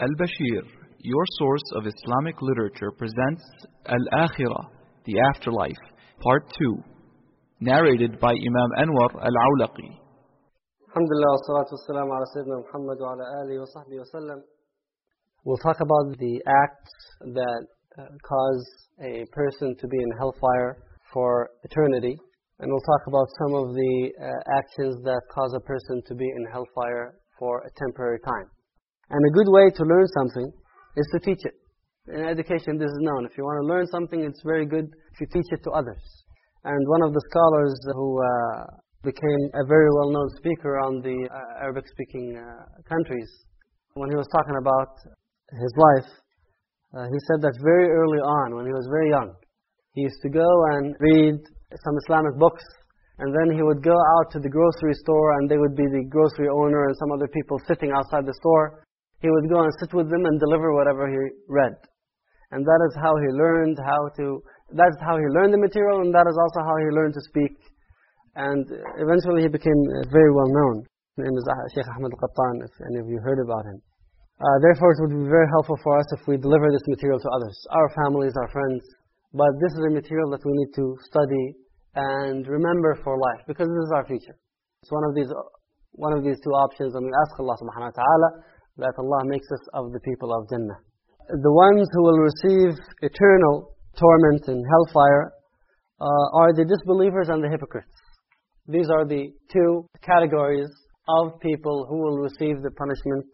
Al-Bashir, your source of Islamic literature, presents Al-Akhirah, the Afterlife, Part 2, narrated by Imam Anwar Al-Awlaqi. We'll talk about the acts that uh, cause a person to be in hellfire for eternity. And we'll talk about some of the uh, actions that cause a person to be in hellfire for a temporary time. And a good way to learn something is to teach it. In education, this is known. If you want to learn something, it's very good if you teach it to others. And one of the scholars who uh, became a very well-known speaker on the uh, Arabic-speaking uh, countries, when he was talking about his life, uh, he said that very early on, when he was very young, he used to go and read some Islamic books, and then he would go out to the grocery store, and they would be the grocery owner and some other people sitting outside the store. He would go and sit with them and deliver whatever he read. And that is how he learned how to, that's how he learned the material, and that is also how he learned to speak. And eventually he became very well known. His name is Sheikh Ahmed Al-Qattan, if any of you heard about him. Uh, therefore, it would be very helpful for us if we deliver this material to others, our families, our friends. But this is a material that we need to study and remember for life, because this is our future. It's one of these, one of these two options, and we ask Allah subhanahu wa ta'ala that Allah makes us of the people of Jannah. The ones who will receive eternal torment in hellfire uh, are the disbelievers and the hypocrites. These are the two categories of people who will receive the punishment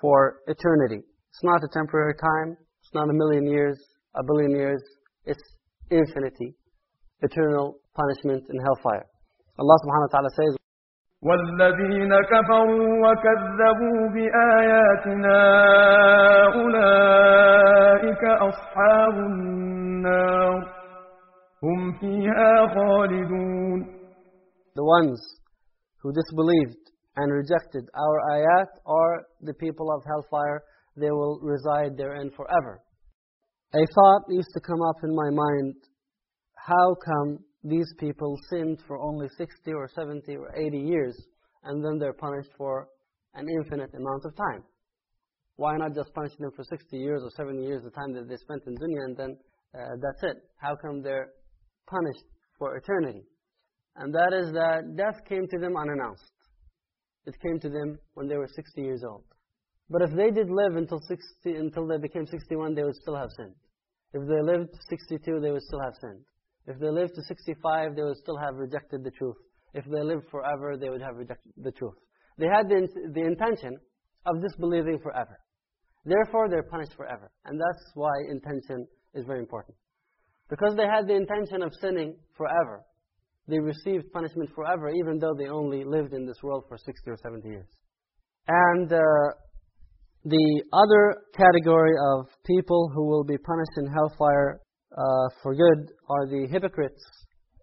for eternity. It's not a temporary time, it's not a million years, a billion years, it's infinity, eternal punishment in hellfire. Allah subhanahu wa ta'ala says, والذين كفروا وكذبوا بآياتنا أولئك أصحاب النار هم فيها خالدون The ones who disbelieved and rejected our ayat are the people of hellfire. They will reside therein forever. A thought used to come up in my mind, how come these people sinned for only 60 or 70 or 80 years, and then they're punished for an infinite amount of time? Why not just punish them for 60 years or 70 years, the time that they spent in dunya, and then uh, that's it? How come they're punished for eternity? And that is that death came to them unannounced. It came to them when they were 60 years old. But if they did live until 60, until they became 61, they would still have sinned. If they lived 62, they would still have sinned. If they lived to 65, they would still have rejected the truth. If they lived forever, they would have rejected the truth. They had the, the intention of disbelieving forever. Therefore, they're punished forever. And that's why intention is very important. Because they had the intention of sinning forever, they received punishment forever, even though they only lived in this world for 60 or 70 years. And uh, the other category of people who will be punished in hellfire uh, for good are the hypocrites.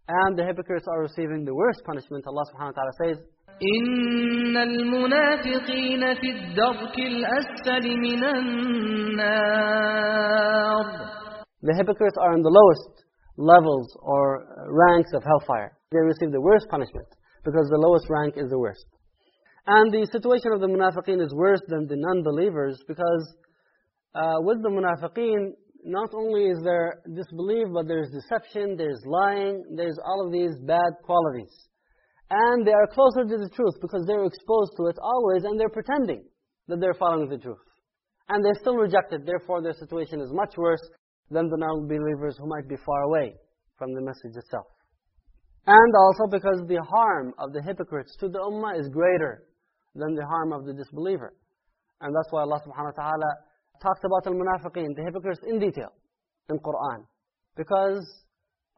And the hypocrites are receiving the worst punishment. Allah subhanahu wa ta'ala says, إن المنافقين في الدرك الأسفل من النار The hypocrites are in the lowest levels or ranks of hellfire. They receive the worst punishment because the lowest rank is the worst. And the situation of the munafiqeen is worse than the non-believers because uh, with the munafiqeen, not only is there disbelief, but there's deception, there's lying, there's all of these bad qualities. And they are closer to the truth because they're exposed to it always and they're pretending that they're following the truth. And they still reject it, therefore their situation is much worse than the non-believers who might be far away from the message itself. And also because the harm of the hypocrites to the ummah is greater than the harm of the disbeliever. And that's why Allah subhanahu wa ta'ala talked about al-munafiqeen, the hypocrites in detail in Qur'an. Because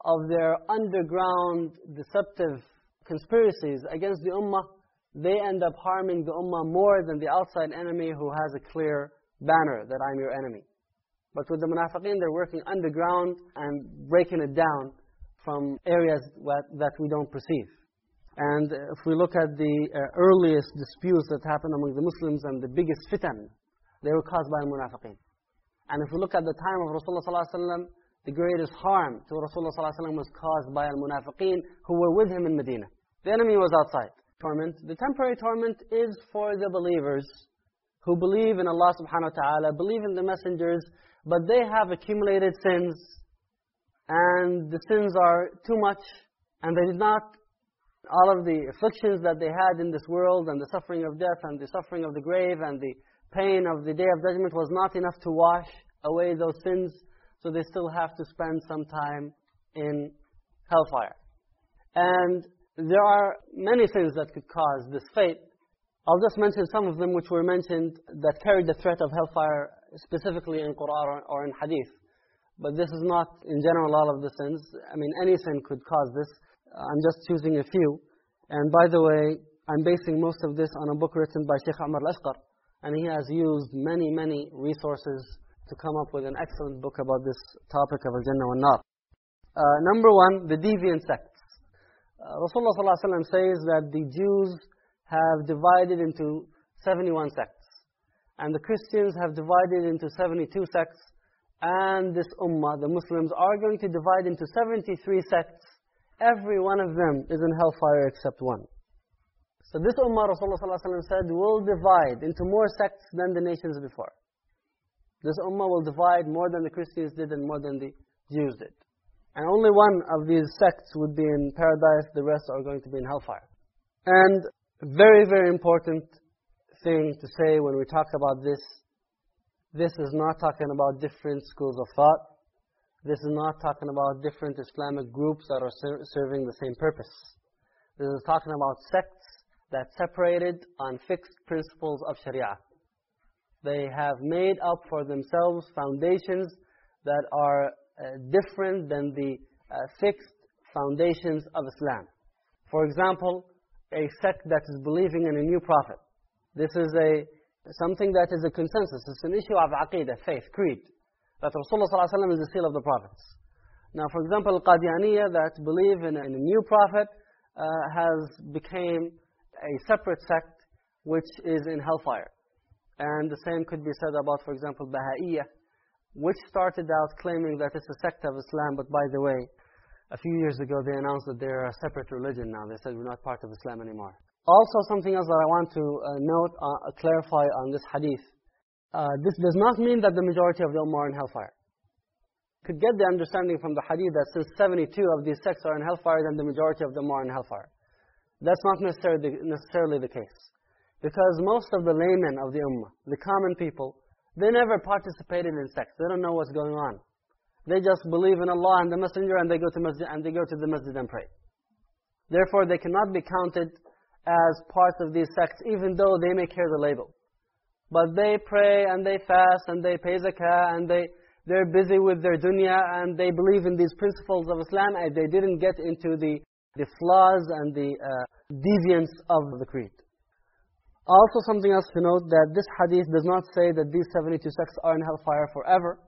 of their underground deceptive conspiracies against the ummah, they end up harming the ummah more than the outside enemy who has a clear banner that I'm your enemy. But with the munafiqeen, they're working underground and breaking it down from areas that we don't perceive. And if we look at the uh, earliest disputes that happened among the Muslims and the biggest fitan, they were caused by munafiqeen. And if we look at the time of Rasulullah ﷺ, the greatest harm to Rasulullah ﷺ was caused by al-munafiqeen who were with him in Medina. The enemy was outside. Torment. The temporary torment is for the believers who believe in Allah subhanahu wa ta'ala, believe in the messengers, but they have accumulated sins, and the sins are too much, and they did not, all of the afflictions that they had in this world, and the suffering of death, and the suffering of the grave, and the pain of the Day of Judgment was not enough to wash away those sins, so they still have to spend some time in hellfire. And there are many things that could cause this fate. I'll just mention some of them which were mentioned that carried the threat of hellfire specifically in Qur'an or in Hadith. But this is not, in general, all of the sins. I mean, any sin could cause this. I'm just choosing a few. And by the way, I'm basing most of this on a book written by Sheikh Umar al-Ashqar. And he has used many, many resources to come up with an excellent book about this topic of al-Jannah wa nar. Uh, number one, the deviant sects. Uh, Rasulullah ﷺ says that the Jews have divided into 71 sects. And the Christians have divided into 72 sects. And this ummah, the Muslims, are going to divide into 73 sects. Every one of them is in hellfire except one. So this ummah, Rasulullah said, will divide into more sects than the nations before. This ummah will divide more than the Christians did and more than the Jews did. And only one of these sects would be in paradise, the rest are going to be in hellfire. And very, very important thing to say when we talk about this, this is not talking about different schools of thought. This is not talking about different Islamic groups that are ser serving the same purpose. This is talking about sects that separated on fixed principles of Sharia. They have made up for themselves foundations that are uh, different than the uh, fixed foundations of Islam. For example, a sect that is believing in a new prophet. This is a something that is a consensus. It's an issue of aqidah, faith, creed. That Rasulullah ﷺ is the seal of the prophets. Now, for example, Qadianiyah that believe in a, in a new prophet uh, has became a separate sect which is in hellfire. And the same could be said about, for example, Baha'iyah, which started out claiming that it's a sect of Islam, but by the way, a few years ago they announced that they're a separate religion now. They said we're not part of Islam anymore. Also, something else that I want to uh, note, uh, clarify on this hadith. Uh, this does not mean that the majority of the Ummah are in hellfire. You could get the understanding from the hadith that since 72 of these sects are in hellfire, then the majority of them are in hellfire. That's not necessarily, necessarily the case. Because most of the laymen of the ummah, the common people, they never participated in sects. They don't know what's going on. They just believe in Allah and the Messenger and they go to masjid and they go to the masjid and pray. Therefore, they cannot be counted as part of these sects, even though they may carry the label. But they pray and they fast and they pay zakah and they, they're busy with their dunya and they believe in these principles of Islam and they didn't get into the, the flaws and the uh, deviance of the creed. Also something else to note that this hadith does not say that these 72 sects are in hellfire forever.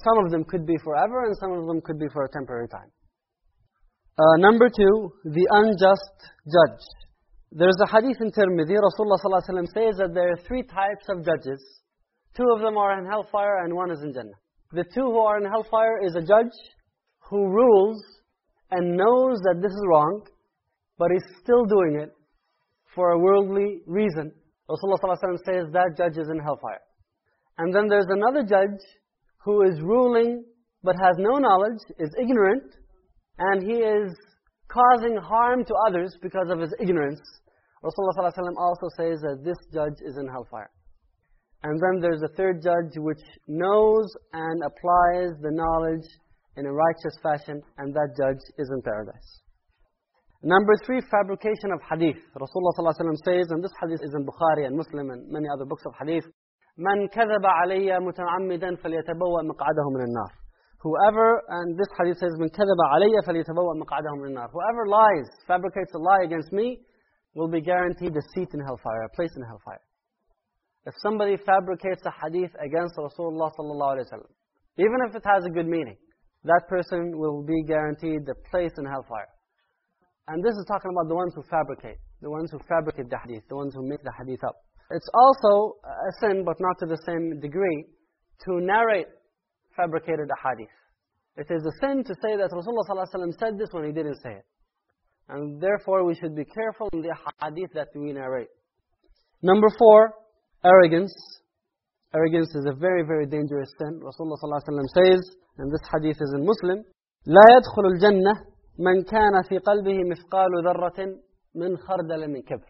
Some of them could be forever and some of them could be for a temporary time. Uh, number two, the unjust judge. There's a hadith in Tirmidhi, Rasulullah ﷺ says that there are three types of judges. Two of them are in hellfire and one is in Jannah. The two who are in hellfire is a judge who rules and knows that this is wrong, but is still doing it for a worldly reason. Rasulullah ﷺ says that judge is in hellfire. And then there's another judge who is ruling but has no knowledge, is ignorant, and he is causing harm to others because of his ignorance. Rasulullah ﷺ also says that this judge is in hellfire. And then there's a third judge which knows and applies the knowledge in a righteous fashion, and that judge is in paradise. Number three, fabrication of hadith. Rasulullah ﷺ says, and this hadith is in Bukhari and Muslim and many other books of hadith, مَنْ كَذَبَ عَلَيَّ مُتَعَمِّدًا فَلْيَتَبَوَّأْ مَقْعَدَهُ مِنَ النَّارِ Whoever, and this hadith says, مَنْ كَذَبَ عَلَيَّ فَلْيَتَبَوَّأْ مَقْعَدَهُ مِنَ النَّارِ Whoever lies, fabricates a lie against me, will be guaranteed a seat in hellfire, a place in hellfire. If somebody fabricates a hadith against Rasulullah sallallahu alaihi wasallam, even if it has a good meaning, that person will be guaranteed a place in hellfire. And this is talking about the ones who fabricate, the ones who fabricate the hadith, the ones who make the hadith up. It's also a sin, but not to the same degree, to narrate fabricated hadith. It is a sin to say that Rasulullah ﷺ said this when he didn't say it. And therefore we should be careful in the hadith that we narrate. Number four, arrogance. Arrogance is a very, very dangerous sin. Rasulullah ﷺ says, and this hadith is in Muslim, لا يدخل الجنة من كان في قلبه مثقال ذرة من خردل من كبر.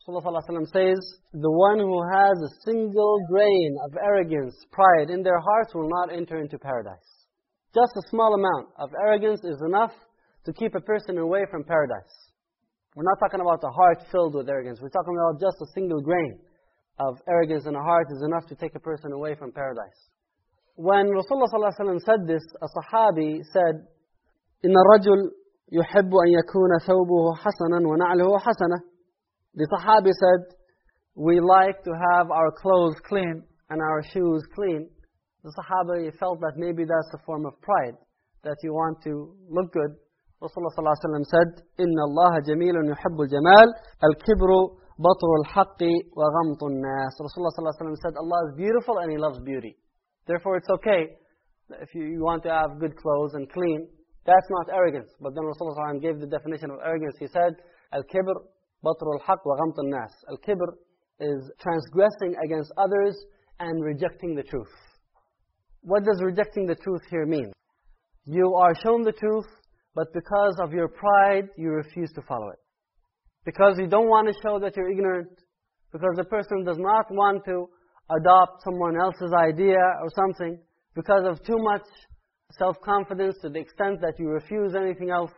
Rasulullah ﷺ says, the one who has a single grain of arrogance, pride in their hearts will not enter into paradise. Just a small amount of arrogance is enough to keep a person away from paradise. We're not talking about a heart filled with arrogance. We're talking about just a single grain of arrogance in a heart is enough to take a person away from paradise. When Rasulullah ﷺ said this, a Sahabi said, إِنَّ الرَّجُلْ يُحِبُّ أَن يَكُونَ ثَوْبُهُ حَسَنًا وَنَعْلُهُ حَسَنًا The Sahabi said, we like to have our clothes clean and our shoes clean. The Sahabi felt that maybe that's a form of pride, that you want to look good. Rasulullah ﷺ said, إِنَّ اللَّهَ جَمِيلٌ يُحِبُّ الْجَمَالِ الْكِبْرُ Batrul haqqi wa ghamtun nas. Rasulullah ﷺ said, Allah is beautiful and He loves beauty. Therefore, it's okay if you want to have good clothes and clean. That's not arrogance. But then Rasulullah gave the definition of arrogance. He said, Al-kibr, batrul haq wa ghamtun nas. Al-kibr is transgressing against others and rejecting the truth. What does rejecting the truth here mean? You are shown the truth, but because of your pride, you refuse to follow it. Because you don't want to show that you're ignorant. Because the person does not want to adopt someone else's idea or something. Because of too much self-confidence to the extent that you refuse anything else.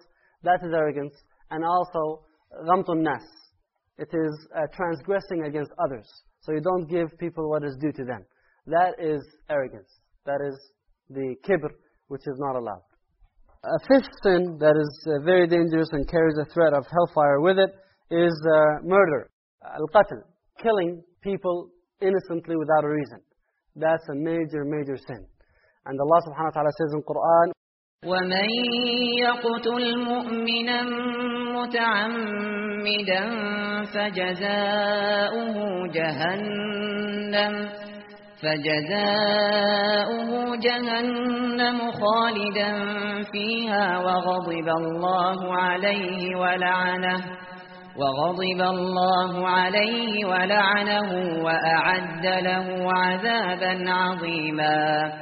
That is arrogance. And also, ghamtun nas. It is uh, transgressing against others. So you don't give people what is due to them. That is arrogance. That is the kibr, which is not allowed. A fifth sin that is uh, very dangerous and carries a threat of hellfire with it is uh, murder. Al-qatl. Killing people innocently without a reason. That's a major, major sin. And Allah subhanahu wa ta'ala says in Quran, ومن يقتل مؤمنا متعمدا فجزاؤه جهنم فجزاؤه جهنم خالدا فيها وغضب الله عليه ولعنه وغضب الله عليه ولعنه وأعد له عذابا عظيما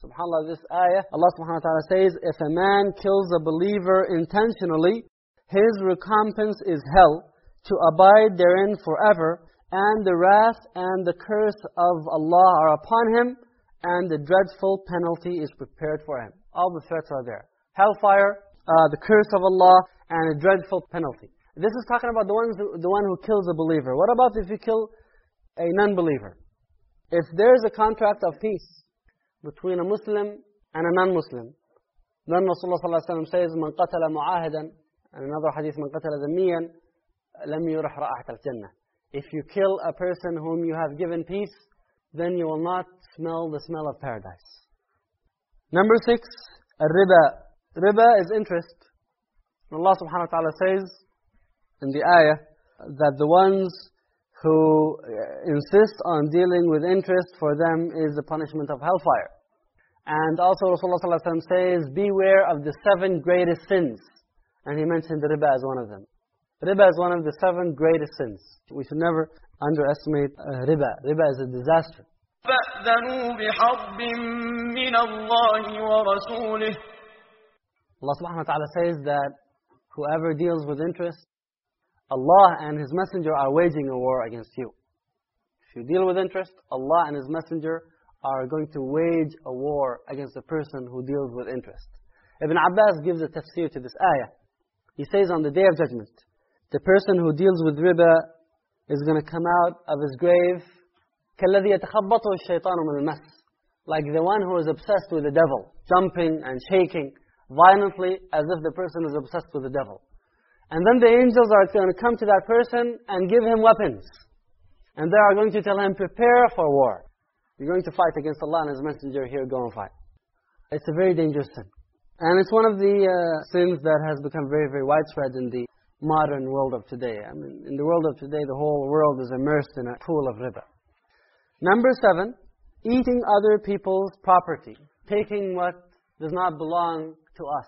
SubhanAllah, this ayah, Allah subhanahu wa ta'ala says, if a man kills a believer intentionally, his recompense is hell, to abide therein forever, and the wrath and the curse of Allah are upon him, and the dreadful penalty is prepared for him. All the threats are there. Hellfire, uh, the curse of Allah, and a dreadful penalty. This is talking about the, ones who, the one who kills a believer. What about if you kill a non-believer? If there's a contract of peace, between a Muslim and a non-Muslim. Then Rasulullah ﷺ says, من قتل معاهدا, and another hadith, من قتل ذميا, لم يرح رائحة الجنة. If you kill a person whom you have given peace, then you will not smell the smell of paradise. Number six, riba. Riba is interest. Allah subhanahu wa ta'ala says in the ayah that the ones who insist on dealing with interest for them is the punishment of hellfire. And also Rasulullah ﷺ says, beware of the seven greatest sins. And he mentioned the riba as one of them. Riba is one of the seven greatest sins. We should never underestimate uh, riba. Riba is a disaster. فَأْذَنُوا بِحَرْبٍ مِّنَ اللَّهِ وَرَسُولِهِ Allah subhanahu wa ta'ala says that whoever deals with interest, Allah and His Messenger are waging a war against you. If you deal with interest, Allah and His Messenger are going to wage a war against the person who deals with interest. Ibn Abbas gives a tafsir to this ayah. He says on the Day of Judgment, the person who deals with riba is going to come out of his grave كَالَّذِي يَتَخَبَّطُهُ الشَّيْطَانُ مِنَ الْمَسِّ Like the one who is obsessed with the devil, jumping and shaking violently as if the person is obsessed with the devil. And then the angels are going to come to that person and give him weapons. And they are going to tell him, prepare for war. You're going to fight against Allah and His Messenger here, go and fight. It's a very dangerous sin. And it's one of the uh, sins that has become very, very widespread in the modern world of today. I mean, in the world of today, the whole world is immersed in a pool of riba. Number seven, eating other people's property. Taking what does not belong to us.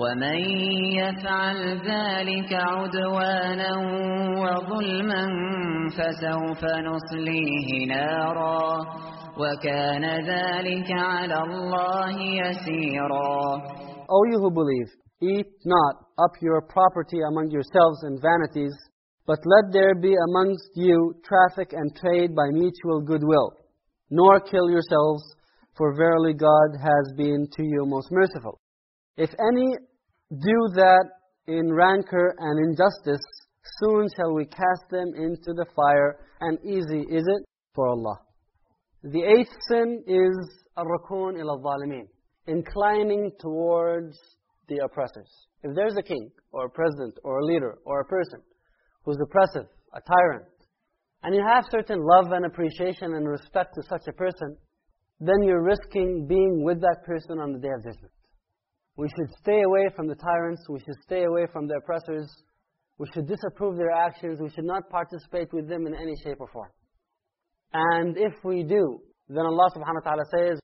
ومن يفعل ذلك عدوانا وظلما فسوف نصليه نارا وكان ذلك على الله يسيرا O you who believe, eat not up your property among yourselves in vanities, but let there be amongst you traffic and trade by mutual goodwill. Nor kill yourselves, for verily God has been to you most merciful. If any do that in rancor and injustice, soon shall we cast them into the fire, and easy is it for Allah. The eighth sin is الركون إلى الظالمين inclining towards the oppressors. If there's a king, or a president, or a leader, or a person who's oppressive, a tyrant, and you have certain love and appreciation and respect to such a person, then you're risking being with that person on the Day of Judgment. We should stay away from the tyrants, we should stay away from the oppressors, we should disapprove their actions, we should not participate with them in any shape or form. And if we do, then Allah subhanahu wa ta'ala says,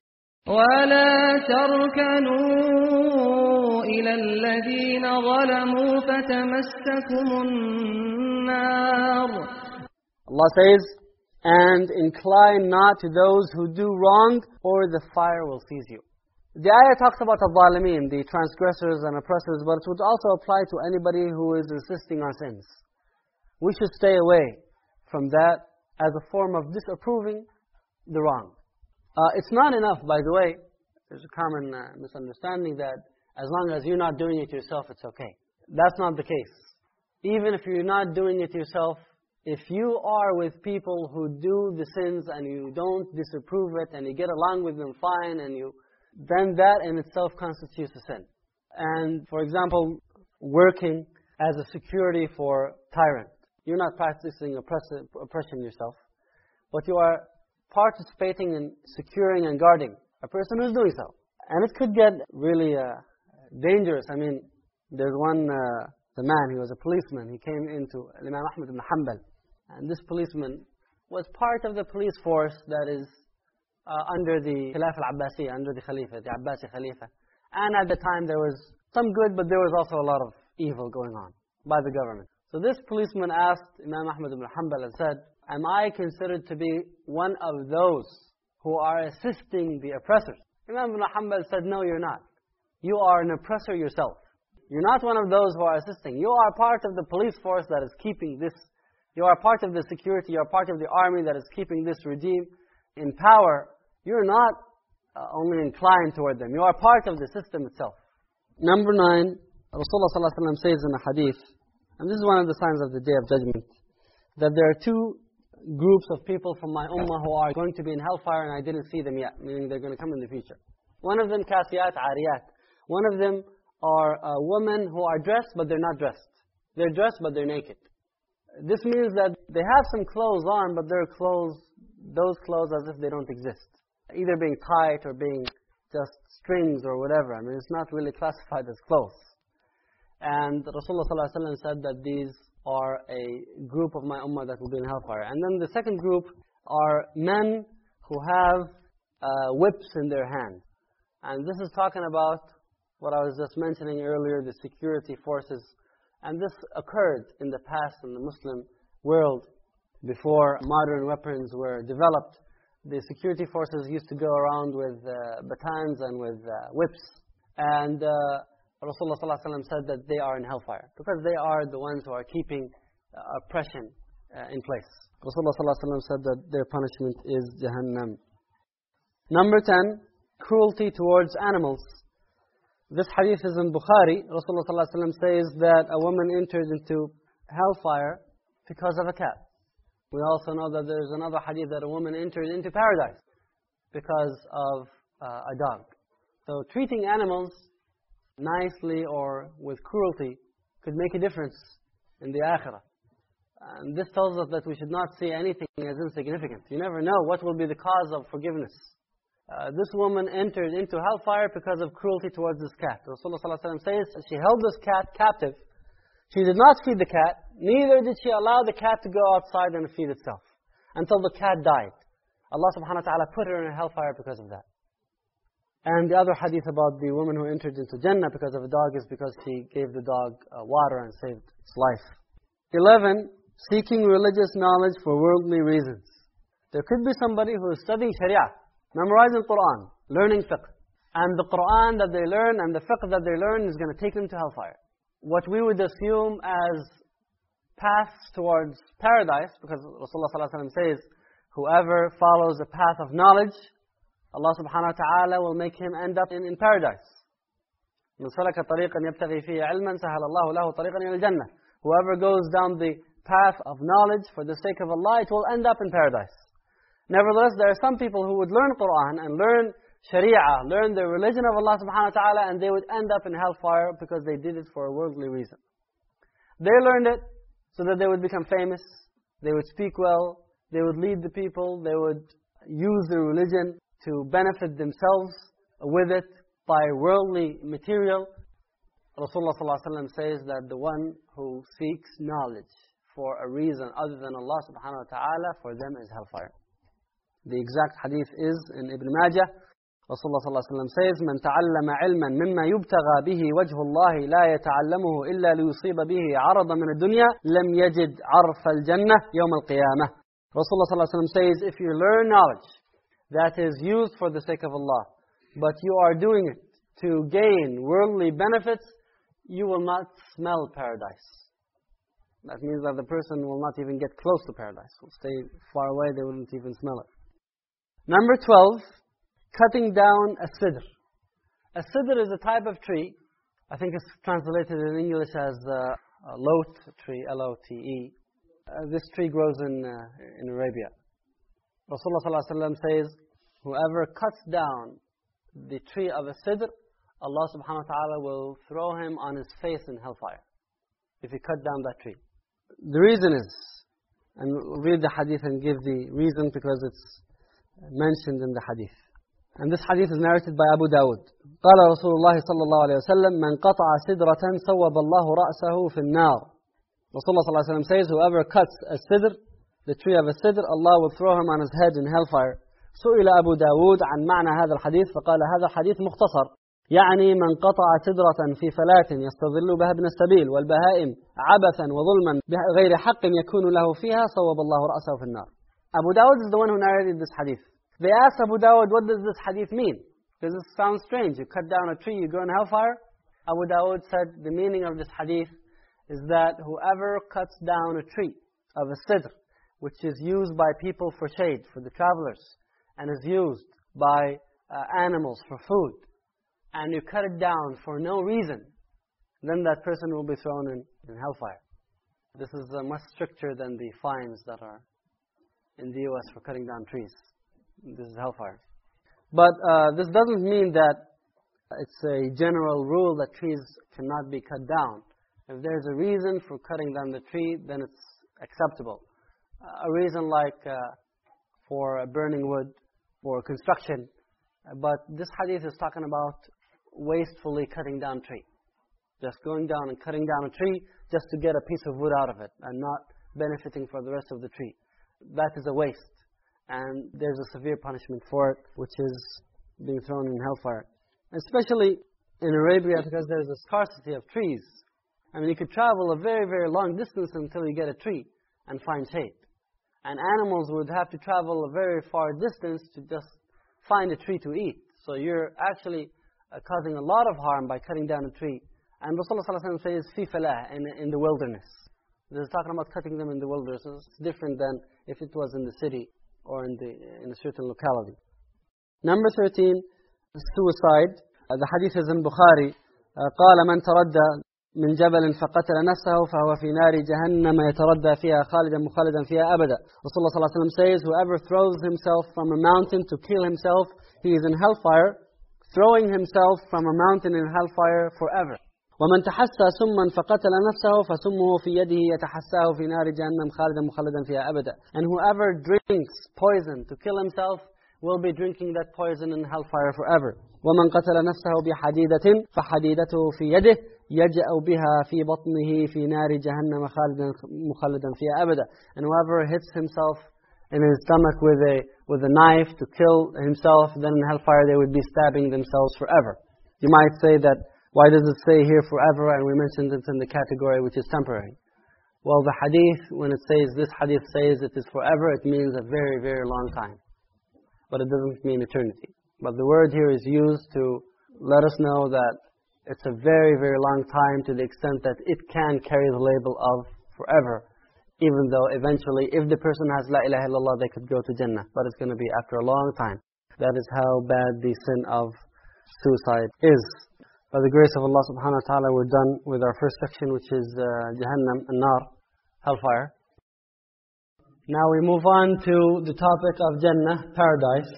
ولا تركنوا إلى الذين ظلموا فتمسكم النار Allah says, and incline not to those who do wrong, or the fire will seize you. The ayah talks about the the transgressors and oppressors, but it would also apply to anybody who is insisting on sins. We should stay away from that as a form of disapproving the wrong. Uh, it's not enough, by the way, there's a common uh, misunderstanding that as long as you're not doing it yourself, it's okay. That's not the case. Even if you're not doing it yourself, if you are with people who do the sins and you don't disapprove it and you get along with them fine and you then that in itself constitutes a sin. And for example, working as a security for tyrant. You're not practicing oppression yourself, but you are participating in securing and guarding a person who's doing so. And it could get really uh, dangerous. I mean, there's one, uh, the man, he was a policeman. He came into Imam Ahmad ibn Hanbal. And this policeman was part of the police force that is uh, under the Khilaf al-Abbasi, under the Khalifa, the Abbasi Khalifa. And at the time there was some good, but there was also a lot of evil going on by the government. So this policeman asked Imam Ahmad ibn Hanbal and said, Am I considered to be one of those who are assisting the oppressors? Imam ibn Hanbal said, No, you're not. You are an oppressor yourself. You're not one of those who are assisting. You are part of the police force that is keeping this. You are part of the security. You are part of the army that is keeping this regime in power. You're not uh, only inclined toward them. You are part of the system itself. Number nine, Rasulullah ﷺ says in a hadith, and this is one of the signs of the Day of Judgment, that there are two groups of people from my ummah who are going to be in hellfire and I didn't see them yet, meaning they're going to come in the future. One of them, kasiyat, ariyat. One of them are uh, women who are dressed but they're not dressed. They're dressed but they're naked. This means that they have some clothes on, but they're clothes, those clothes as if they don't exist. Either being tight or being just strings or whatever. I mean, it's not really classified as clothes. And Rasulullah ﷺ said that these are a group of my ummah that will be in hellfire. And then the second group are men who have uh, whips in their hand. And this is talking about what I was just mentioning earlier, the security forces. And this occurred in the past in the Muslim world before modern weapons were developed The security forces used to go around with uh, batons and with uh, whips. And uh, Rasulullah ﷺ said that they are in hellfire because they are the ones who are keeping uh, oppression uh, in place. Rasulullah ﷺ said that their punishment is Jahannam. Number 10, cruelty towards animals. This hadith is in Bukhari. Rasulullah ﷺ says that a woman entered into hellfire because of a cat. We also know that there's another hadith that a woman entered into paradise because of uh, a dog. So treating animals nicely or with cruelty could make a difference in the akhirah. And this tells us that we should not see anything as insignificant. You never know what will be the cause of forgiveness. Uh, this woman entered into hellfire because of cruelty towards this cat. Rasulullah ﷺ says she held this cat captive. She did not feed the cat, neither did she allow the cat to go outside and feed itself until the cat died. Allah subhanahu wa ta'ala put her in hellfire because of that. And the other hadith about the woman who entered into Jannah because of a dog is because she gave the dog uh, water and saved its life. 11. Seeking religious knowledge for worldly reasons. There could be somebody who is studying Sharia, memorizing Quran, learning fiqh. And the Quran that they learn and the fiqh that they learn is going to take them to hellfire What we would assume as paths towards paradise, because Rasulullah ﷺ says, whoever follows the path of knowledge, Allah subhanahu wa ta'ala will make him end up in, in paradise. من سلك طريقا يبتغي فيه علما سهل الله له طريقا إلى الجنة. Whoever goes down the path of knowledge for the sake of Allah, it will end up in paradise. Nevertheless, there are some people who would learn Quran and learn Sharia, learn the religion of Allah subhanahu wa ta'ala, and they would end up in hellfire because they did it for a worldly reason. They learned it so that they would become famous, they would speak well, they would lead the people, they would use the religion to benefit themselves with it by worldly material. Rasulullah ﷺ says that the one who seeks knowledge for a reason other than Allah subhanahu wa ta'ala, for them is hellfire. The exact hadith is in Ibn Majah. Rasulullah sallallahu alaihi wasallam says, "Man ta'allama 'ilman mimma yubtagha bihi wajhu Allah la yata'allamuhu illa liyusiba bihi 'aradan min ad-dunya lam yajid 'arfa al-jannah yawm al-qiyamah." Rasulullah sallallahu alaihi wasallam says, "If you learn knowledge that is used for the sake of Allah, but you are doing it to gain worldly benefits, you will not smell paradise." That means that the person will not even get close to paradise. Will stay far away, they wouldn't even smell it. Number 12, cutting down a sidr. A sidr is a type of tree. I think it's translated in English as uh, a lote tree, L-O-T-E. Uh, this tree grows in, uh, in Arabia. Rasulullah ﷺ says, whoever cuts down the tree of a sidr, Allah subhanahu wa ta'ala will throw him on his face in hellfire. If he cut down that tree. The reason is, and we'll read the hadith and give the reason because it's mentioned in the hadith. And this hadith is narrated by Abu Dawud. قال رسول الله صلى الله عليه وسلم من قطع سدرة صوب الله رأسه في النار. Rasulullah صلى الله عليه وسلم says, whoever cuts a sidr, the tree of a sidr, Allah will throw him on his head in hellfire. سئل أبو داود عن معنى هذا الحديث فقال هذا حديث مختصر يعني من قطع سدرة في فلاة يستظل بها ابن السبيل والبهائم عبثا وظلما بغير حق يكون له فيها صوب الله رأسه في النار Abu Dawud is the one who narrated this hadith. They asked Abu Dawud, what does this hadith mean? Does it sound strange. You cut down a tree, you go in hellfire. Abu Dawud said the meaning of this hadith is that whoever cuts down a tree of a sidr, which is used by people for shade, for the travelers, and is used by uh, animals for food, and you cut it down for no reason, then that person will be thrown in, in hellfire. This is uh, much stricter than the fines that are in the US for cutting down trees. This is hellfire. But uh, this doesn't mean that it's a general rule that trees cannot be cut down. If there's a reason for cutting down the tree, then it's acceptable. Uh, a reason like uh, for burning wood, for construction. But this hadith is talking about wastefully cutting down tree. Just going down and cutting down a tree just to get a piece of wood out of it and not benefiting for the rest of the tree. That is a waste. And there's a severe punishment for it, which is being thrown in hellfire. Especially in Arabia because there's a scarcity of trees. I mean, you could travel a very, very long distance until you get a tree and find shade. And animals would have to travel a very far distance to just find a tree to eat. So you're actually uh, causing a lot of harm by cutting down a tree. And Rasulullah ﷺ says, fi falah, in, in the wilderness. This is talking about cutting them in the wilderness. It's different than if it was in the city or in, the, in a certain locality. Number 13, suicide. Uh, the hadith is in Bukhari. Uh, قال من تردى من جبل فقتل نفسه فهو في نار جهنم يتردى فيها خالدا مخلدا فيها أبدا Rasulullah صلى الله عليه وسلم says whoever throws himself from a mountain to kill himself he is in hellfire throwing himself from a mountain in hellfire forever ومن تحسى سما فقتل نفسه فسمه في يده يتحساه في نار جهنم خالدا مخلدا فيها أبدا and whoever drinks poison to kill himself will be drinking that poison in hellfire forever ومن قتل نفسه بحديدة فحديدته في يده يجأ بها في بطنه في نار جهنم خالدا مخلدا فيها أبدا and whoever hits himself in his stomach with a with a knife to kill himself then in hellfire they would be stabbing themselves forever you might say that why does it say here forever and we mentioned it's in the category which is temporary well the hadith when it says this hadith says it is forever it means a very very long time but it doesn't mean eternity but the word here is used to let us know that it's a very, very long time to the extent that it can carry the label of forever. Even though eventually, if the person has La ilaha illallah, they could go to Jannah. But it's going to be after a long time. That is how bad the sin of suicide is. By the grace of Allah subhanahu wa ta'ala, we're done with our first section, which is uh, Jahannam and Nar, hellfire. Now we move on to the topic of Jannah, paradise.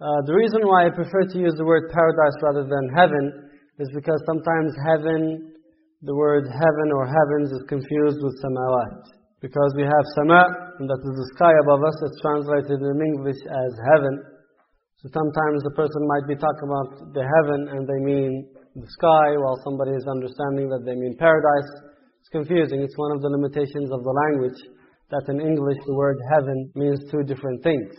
Uh, the reason why I prefer to use the word paradise rather than heaven is because sometimes heaven, the word heaven or heavens is confused with samawat. Because we have sama, and that is the sky above us, it's translated in English as heaven. So sometimes the person might be talking about the heaven and they mean the sky, while somebody is understanding that they mean paradise. It's confusing. It's one of the limitations of the language that in English the word heaven means two different things.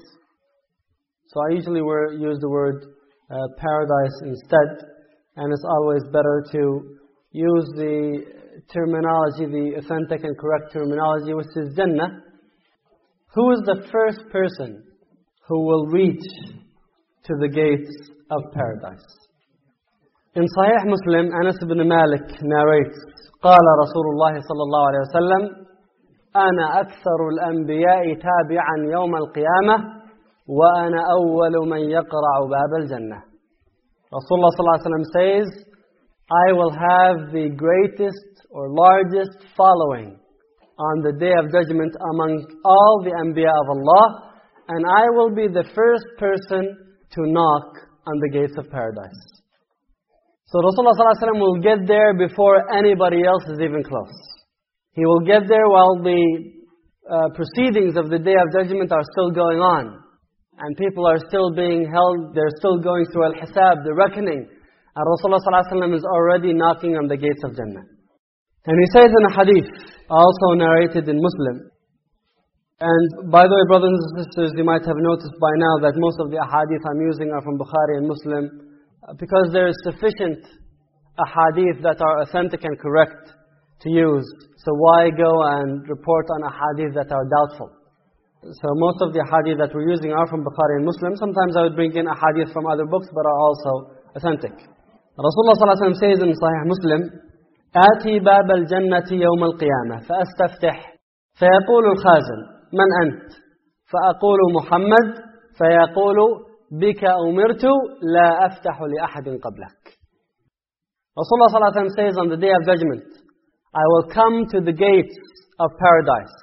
So I usually use the word uh, paradise instead and it's always better to use the terminology, the authentic and correct terminology, which is Jannah. Who is the first person who will reach to the gates of paradise? In Sahih Muslim, Anas ibn Malik narrates, قال رسول الله صلى الله عليه وسلم أنا أكثر الأنبياء تابعا يوم القيامة وأنا أول من يقرع باب الجنة Rasulullah ﷺ says, I will have the greatest or largest following on the day of judgment among all the Anbiya of Allah, and I will be the first person to knock on the gates of paradise. So Rasulullah ﷺ will get there before anybody else is even close. He will get there while the uh, proceedings of the day of judgment are still going on and people are still being held, they're still going through al-hisab, the reckoning. And Rasulullah ﷺ is already knocking on the gates of Jannah. And he says in a hadith, also narrated in Muslim, and by the way, brothers and sisters, you might have noticed by now that most of the ahadith I'm using are from Bukhari and Muslim, because there is sufficient ahadith that are authentic and correct to use. So why go and report on ahadith that are doubtful? So most of the hadith that we're using are from Bukhari and Muslim. Sometimes I would bring in a hadith from other books, but are also authentic. Rasulullah ﷺ says in Sahih Muslim, آتي باب الجنة يوم القيامة فأستفتح فيقول الخازن من أنت؟ فأقول محمد فيقول بك أمرت لا أفتح لأحد قبلك Rasulullah ﷺ says on the day of judgment, I will come to the gates of paradise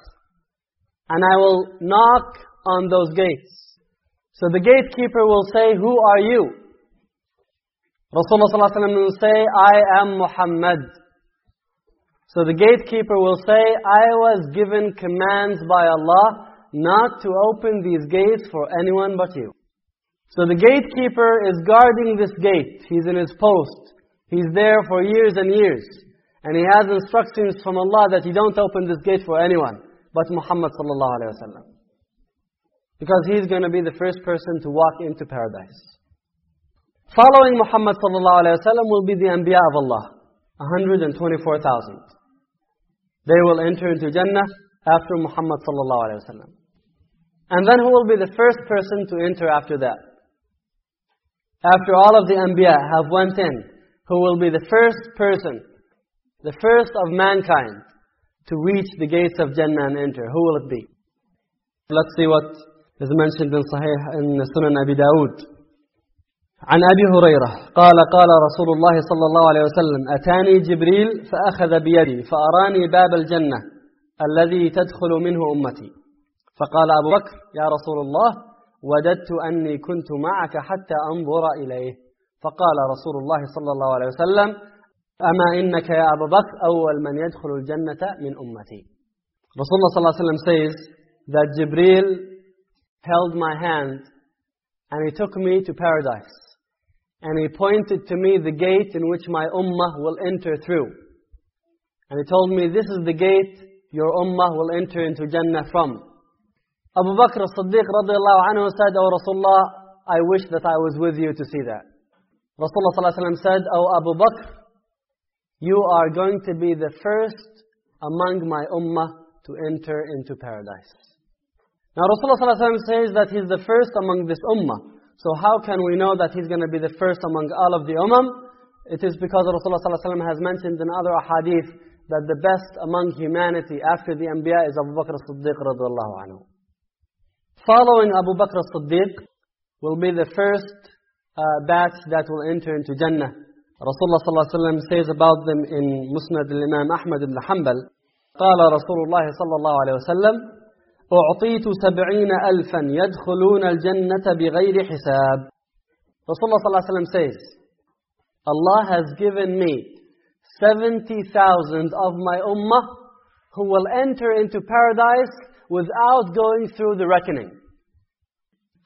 and I will knock on those gates. So the gatekeeper will say, Who are you? Rasulullah ﷺ will say, I am Muhammad. So the gatekeeper will say, I was given commands by Allah not to open these gates for anyone but you. So the gatekeeper is guarding this gate. He's in his post. He's there for years and years. And he has instructions from Allah that he don't open this gate for anyone but Muhammad sallallahu alaihi wasallam. Because he's going to be the first person to walk into paradise. Following Muhammad sallallahu alaihi wasallam will be the Anbiya of Allah, 124,000. They will enter into Jannah after Muhammad sallallahu alaihi wasallam. And then who will be the first person to enter after that? After all of the Anbiya have went in, who will be the first person, the first of mankind to reach the gates of Jannah and enter? Who will it be? Let's see what is mentioned in Sahih in Sunan Abi Dawud. عن أبي هريرة قال قال رسول الله صلى الله عليه وسلم أتاني جبريل فأخذ بيدي فأراني باب الجنة الذي تدخل منه أمتي فقال أبو بكر يا رسول الله وددت أني كنت معك حتى أنظر إليه فقال رسول الله صلى الله عليه وسلم أما إنك يا أبا بكر أول من يدخل الجنة من أمتي Rasulullah صلى الله عليه وسلم says that Jibreel held my hand and he took me to paradise and he pointed to me the gate in which my ummah will enter through and he told me this is the gate your ummah will enter into Jannah from Abu Bakr as-Siddiq radiallahu anhu said, O oh Rasulullah, I wish that I was with you to see that. Rasulullah sallallahu said, O oh Abu Bakr, you are going to be the first among my ummah to enter into paradise. Now Rasulullah sallallahu says that he's the first among this ummah. So how can we know that he's going to be the first among all of the ummah? It is because Rasulullah ﷺ has mentioned in other ahadith that the best among humanity after the Anbiya is Abu Bakr as-Siddiq radiallahu anhu Following Abu Bakr as-Siddiq will be the first uh, batch that will enter into Jannah. Rasulullah صلى الله عليه وسلم says about them in Musnad al-Imam Ahmad ibn Hanbal قال رسول الله صلى الله عليه وسلم أعطيت سبعين ألفا يدخلون الجنة بغير حساب Rasulullah صلى الله عليه وسلم says Allah has given me 70,000 of my ummah who will enter into paradise without going through the reckoning.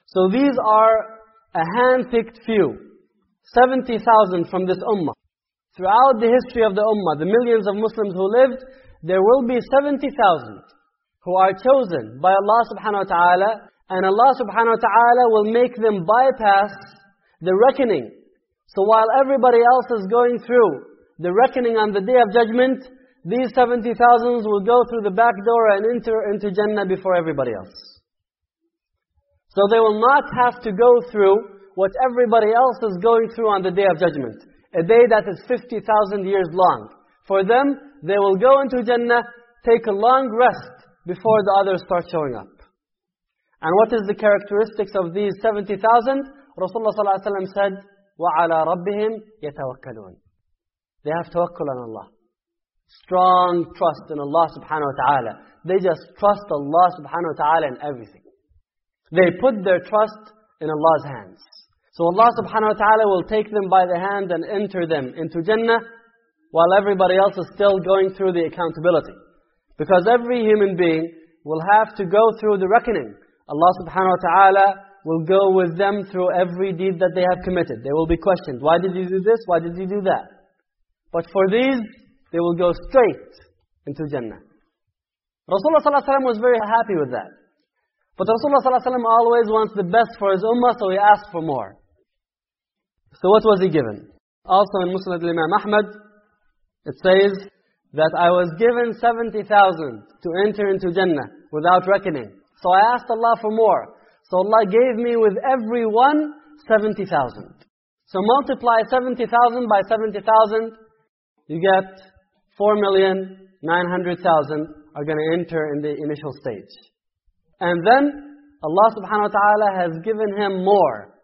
So these are a hand-picked few. 70,000 from this ummah. Throughout the history of the ummah, the millions of Muslims who lived, there will be 70,000 who are chosen by Allah subhanahu wa ta'ala, and Allah subhanahu wa ta'ala will make them bypass the reckoning. So while everybody else is going through the reckoning on the Day of Judgment, these 70,000 will go through the back door and enter into Jannah before everybody else. So they will not have to go through what everybody else is going through on the Day of Judgment. A day that is 50,000 years long. For them, they will go into Jannah, take a long rest before the others start showing up. And what is the characteristics of these 70,000? Rasulullah ﷺ said, وَعَلَى رَبِّهِمْ يَتَوَكَّلُونَ They have tawakkul on Allah. Strong trust in Allah subhanahu wa ta'ala. They just trust Allah subhanahu wa ta'ala in everything. They put their trust in Allah's hands. So Allah subhanahu wa ta'ala will take them by the hand and enter them into Jannah while everybody else is still going through the accountability. Because every human being will have to go through the reckoning. Allah subhanahu wa ta'ala will go with them through every deed that they have committed. They will be questioned. Why did you do this? Why did you do that? But for these, they will go straight into Jannah. Rasulullah ﷺ was very happy with that. But Rasulullah ﷺ always wants the best for his ummah, so he asked for more. So what was he given? Also in Musnad Imam Ahmad, it says that I was given 70,000 to enter into Jannah without reckoning. So I asked Allah for more. So Allah gave me with every one 70,000. So multiply 70,000 by 70,000, you get 4,900,000 are going to enter in the initial stage. And then Allah subhanahu wa ta'ala has given him more.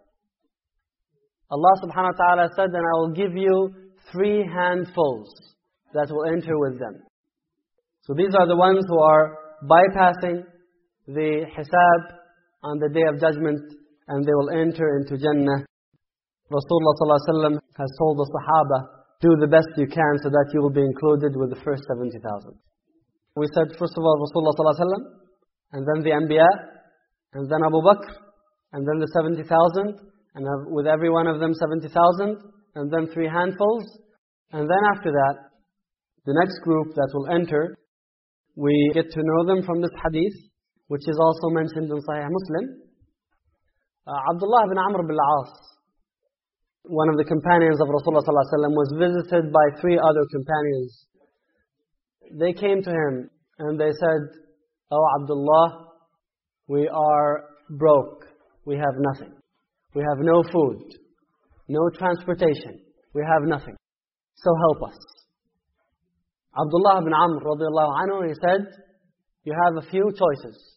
Allah subhanahu wa ta'ala said, then I will give you three handfuls that will enter with them. So these are the ones who are bypassing the hisab on the Day of Judgment and they will enter into Jannah. Rasulullah has told the Sahaba, do the best you can so that you will be included with the first 70,000. We said first of all Rasulullah wasallam, and then the Anbiya, and then Abu Bakr, and then the 70,000, and with every one of them 70,000, and then three handfuls, and then after that, the next group that will enter, we get to know them from this hadith, which is also mentioned in Sahih Muslim. Uh, Abdullah ibn Amr bin al-As, one of the companions of Rasulullah ﷺ, was visited by three other companions. They came to him and they said, Oh Abdullah, we are broke. We have nothing. We have no food, no transportation. We have nothing. So help us. Abdullah ibn Amr radiallahu anhu, he said, you have a few choices.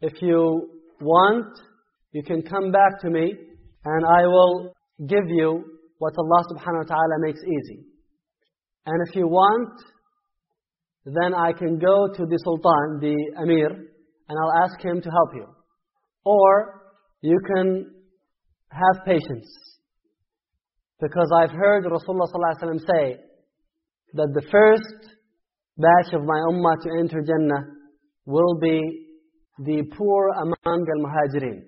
If you want, you can come back to me and I will give you what Allah subhanahu wa ta'ala makes easy. And if you want, then I can go to the Sultan, the Amir, and I'll ask him to help you. Or you can have patience. because I've heard Rasulullah ﷺ say that the first batch of my ummah to enter Jannah will be the poor among al-muhajirin.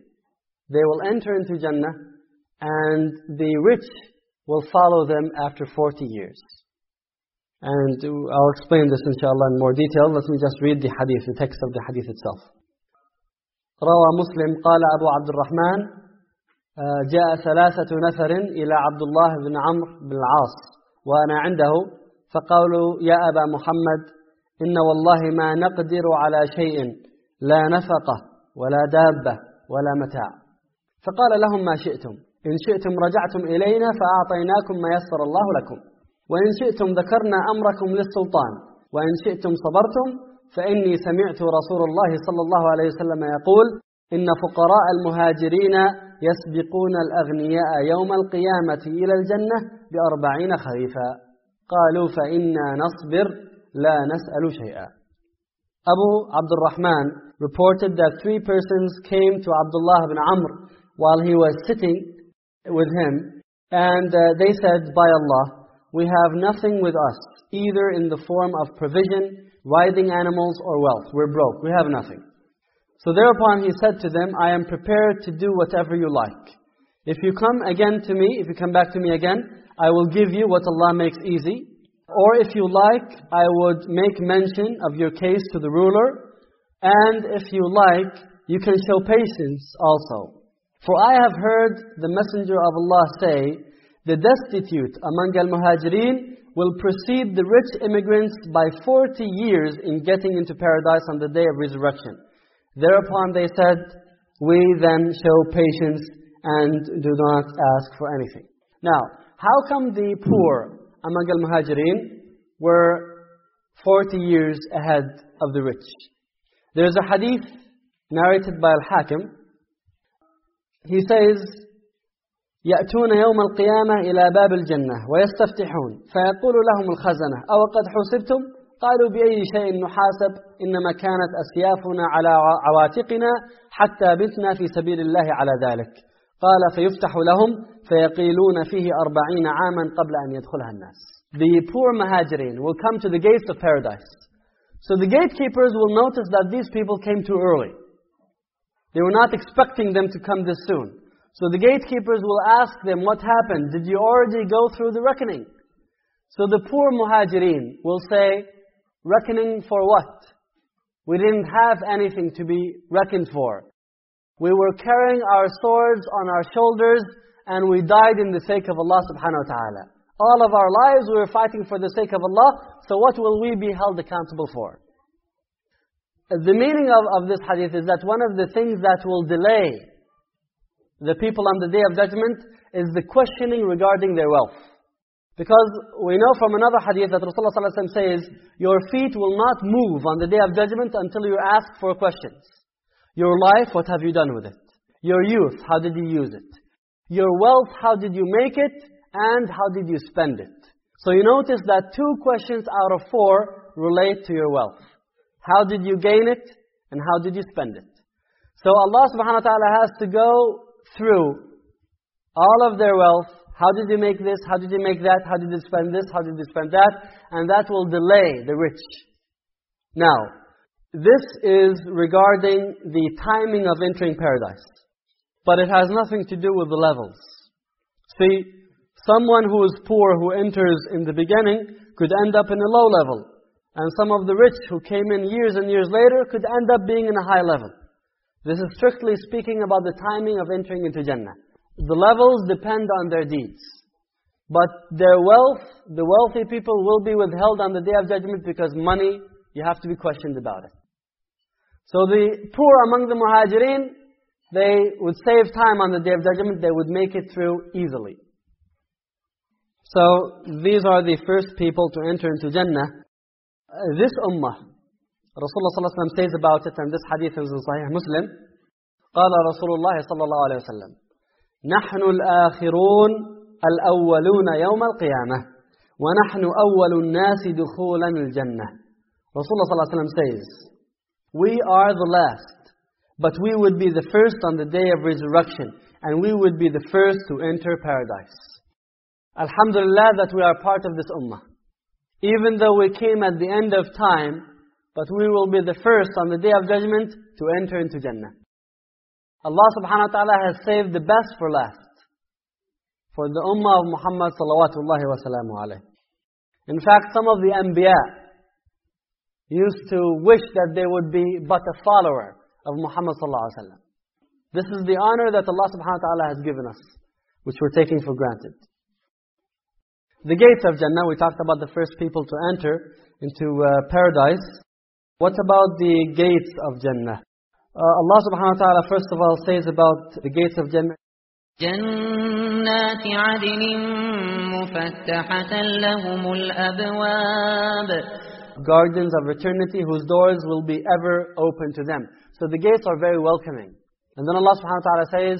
They will enter into Jannah and the rich will follow them after 40 years. And I'll explain this inshallah in more detail. Let me just read the hadith, the text of the hadith itself. روى مسلم قال أبو عبد الرحمن جاء ثلاثة نفر إلى عبد الله بن عمرو بن العاص وأنا عنده فقالوا يا أبا محمد إن والله ما نقدر على شيء لا نفقة ولا دابة ولا متاع فقال لهم ما شئتم. إن شئتم رجعتم إلينا فأعطيناكم ما يسر الله لكم. وإن شئتم ذكرنا أمركم للسلطان. وإن شئتم صبرتم فإني سمعت رسول الله صلى الله عليه وسلم يقول إن فقراء المهاجرين يسبقون الأغنياء يوم القيامة إلى الجنة بأربعين خريفا. قالوا فإنا نصبر لا نسأل شيئا. Abu Rahman reported that three persons came to Abdullah ibn Amr while he was sitting with him and uh, they said, By Allah, we have nothing with us, either in the form of provision, riding animals or wealth. We're broke, we have nothing. So thereupon he said to them, I am prepared to do whatever you like. If you come again to me, if you come back to me again, I will give you what Allah makes easy. Or if you like, I would make mention of your case to the ruler. And if you like, you can show patience also. For I have heard the Messenger of Allah say, the destitute among al-muhajirin will precede the rich immigrants by 40 years in getting into paradise on the day of resurrection. Thereupon they said, we then show patience and do not ask for anything. Now, how come the poor among al-muhajirin were 40 years ahead of the rich? There's a hadith narrated by Al-Hakim. He says, يأتون يوم القيامة إلى باب الجنة ويستفتحون. فيقول لهم الخزنة أو قد حسبتم؟ قالوا بأي شيء نحاسب؟ إنما كانت أسيافنا على عواتقنا حتى بتنا في سبيل الله على ذلك. قال فيفتح لهم فيقيلون فيه أربعين عاما قبل أن يدخلها الناس. The poor Muhajirin will come to the gates of paradise. So the gatekeepers will notice that these people came too early. They were not expecting them to come this soon. So the gatekeepers will ask them, what happened? Did you already go through the reckoning? So the poor muhajirin will say, reckoning for what? We didn't have anything to be reckoned for. We were carrying our swords on our shoulders and we died in the sake of Allah subhanahu wa ta'ala. All of our lives we were fighting for the sake of Allah, so what will we be held accountable for? The meaning of, of this hadith is that one of the things that will delay the people on the Day of Judgment is the questioning regarding their wealth. Because we know from another hadith that Rasulullah ﷺ says, your feet will not move on the Day of Judgment until you ask for questions. Your life, what have you done with it? Your youth, how did you use it? Your wealth, how did you make it? And how did you spend it? So you notice that two questions out of four relate to your wealth. How did you gain it? And how did you spend it? So Allah subhanahu wa ta'ala has to go through all of their wealth. How did you make this? How did you make that? How did you spend this? How did you spend that? And that will delay the rich. Now, this is regarding the timing of entering paradise. But it has nothing to do with the levels. See, someone who is poor, who enters in the beginning, could end up in a low level. And some of the rich who came in years and years later could end up being in a high level. This is strictly speaking about the timing of entering into Jannah. The levels depend on their deeds. But their wealth, the wealthy people will be withheld on the Day of Judgment because money, you have to be questioned about it. So the poor among the muhajirin, they would save time on the Day of Judgment, they would make it through easily. So these are the first people to enter into Jannah Uh, this ummah, Rasulullah ﷺ says about it, and this hadith is in Sahih Muslim. قال رسول الله صلى الله عليه وسلم نحن الآخرون الأولون يوم القيامة ونحن أول الناس دخولا الجنة Rasulullah صلى الله عليه وسلم says We are the last, but we would be the first on the day of resurrection, and we would be the first to enter paradise. Alhamdulillah that we are part of this ummah. even though we came at the end of time, but we will be the first on the day of judgment to enter into Jannah. Allah subhanahu wa ta'ala has saved the best for last. For the ummah of Muhammad salawatullahi wa salamu alayhi. In fact, some of the anbiya used to wish that they would be but a follower of Muhammad sallallahu alaihi wasallam. This is the honor that Allah subhanahu wa ta'ala has given us, which we're taking for granted. The gates of Jannah, we talked about the first people to enter into uh, paradise. What about the gates of Jannah? Uh, Allah subhanahu wa ta'ala first of all says about the gates of Jannah. جنات عدن مفتحة لهم الأبواب Gardens of eternity whose doors will be ever open to them. So the gates are very welcoming. And then Allah subhanahu wa ta'ala says,